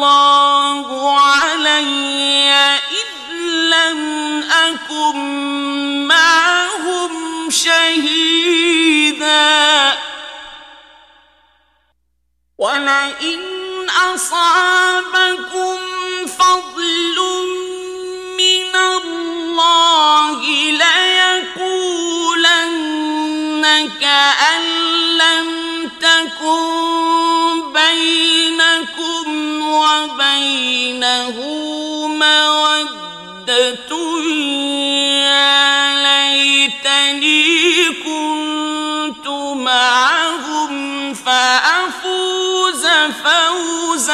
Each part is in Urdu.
اللہ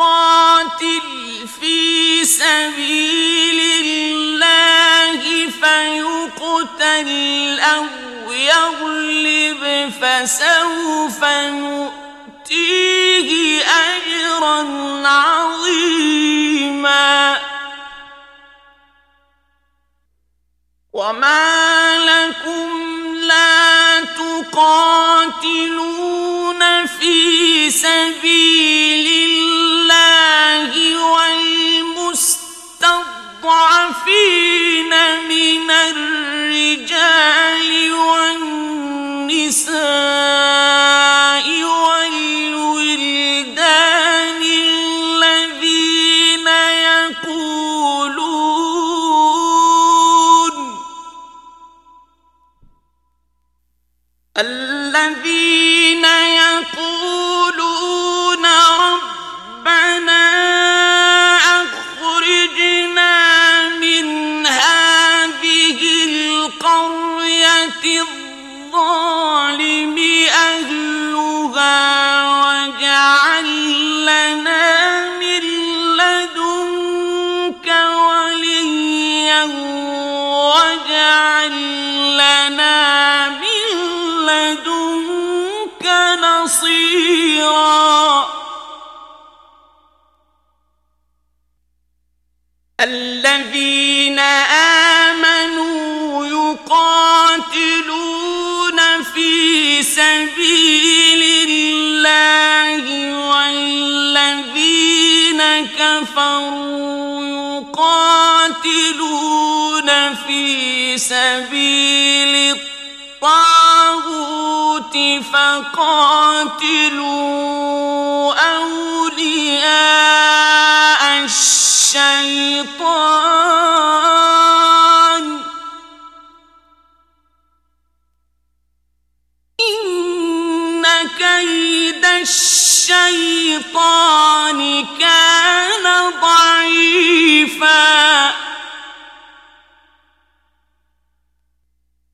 يقاتل في سبيل الله فيقتل أو يغلب فسوف نؤتيه أجرا عظيما. وما لكم لا تقاتلون في سبيل الذين يقولون ربنا أخرجنا من هذه القرية الظالم أهلها لنا من لدنك وليا الذين آمنوا يقاتلون في سبيل الله والذين كفروا يقاتلون في سبيل الطاغوت فقاتلوا أولياء الشيطان. إن كيد الشيطان كان ضعيفا.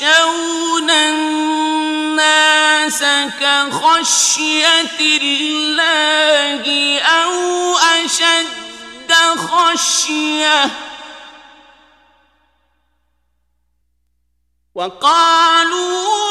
يخشون الناس كخشية الله أو أشد خشية. وقالوا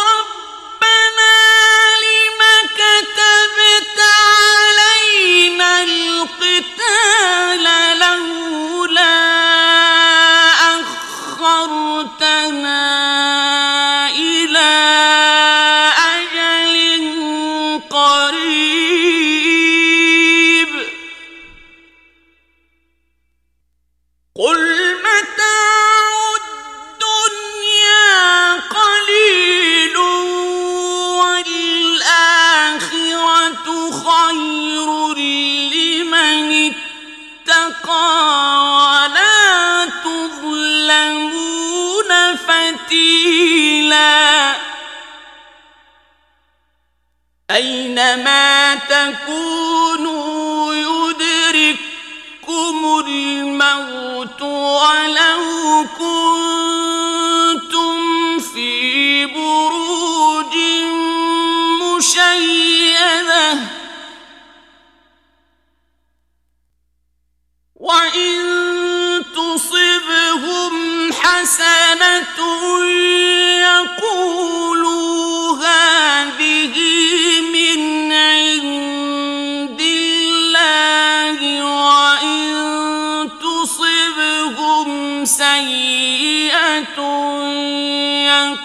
سيئة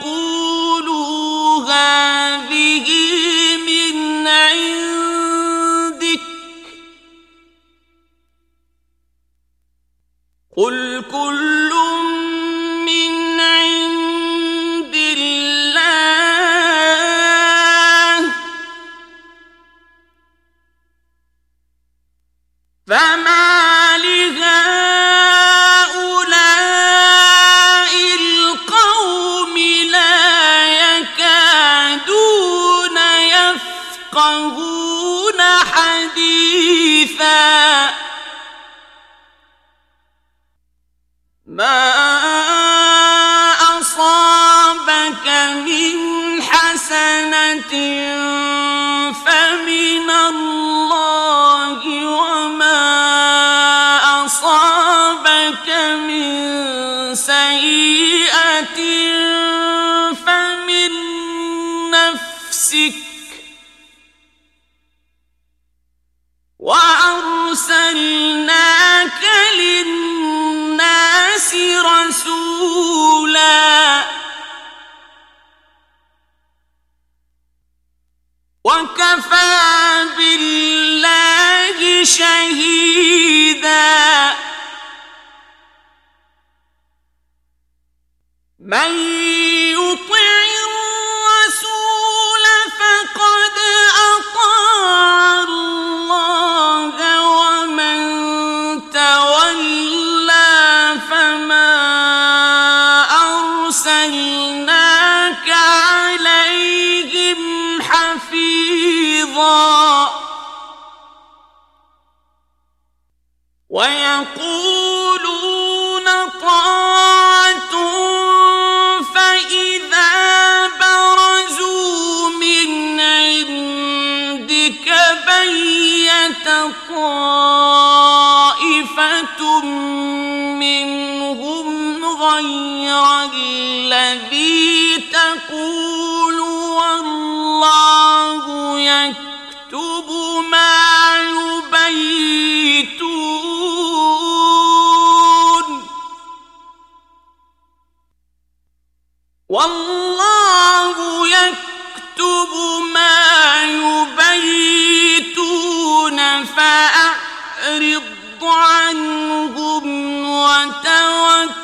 يقولوا هذه من عندك قل فمن الله وما أصابك من سيئة فمن نفسك والله يكتب ما يبيتون فأعرض عنهم وتوكل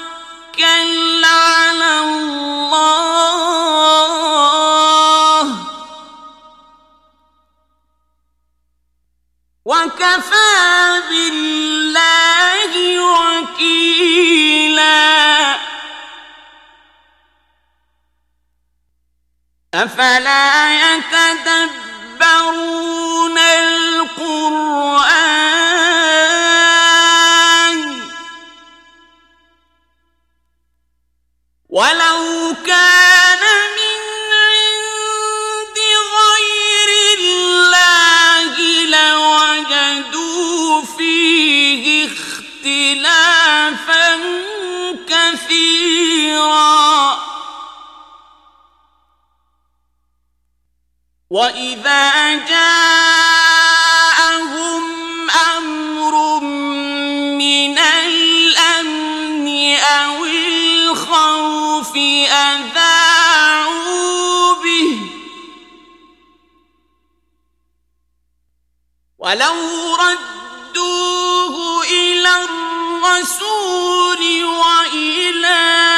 على الله. وكفى بالله وكيلا. أفلا يتدبرون القرآن؟ ولو كان وإذا جاءهم أمر من الأمن أو الخوف ولو ردوه إلى الرسول وإلى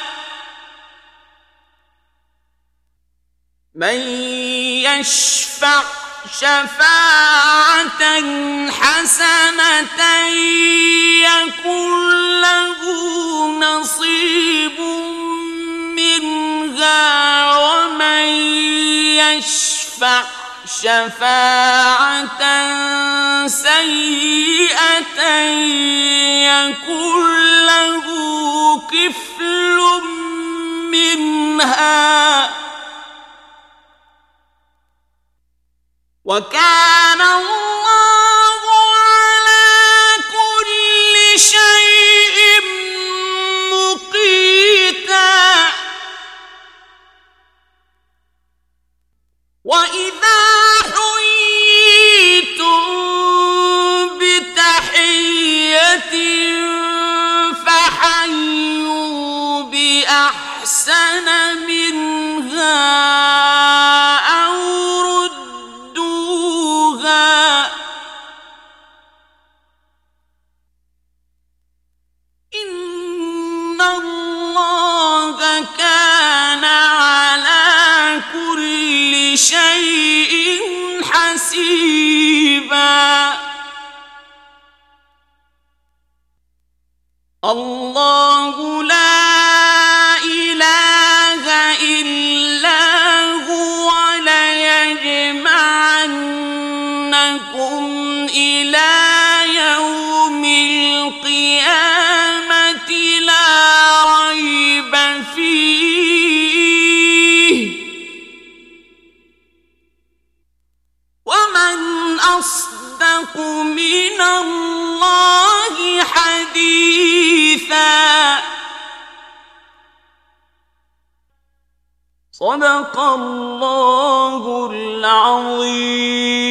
من يشفع شفاعة حسنة يكن له نصيب منها ومن يشفع شفاعة سيئة يكن له كفل منها وكان اللہ صدق الله العظيم.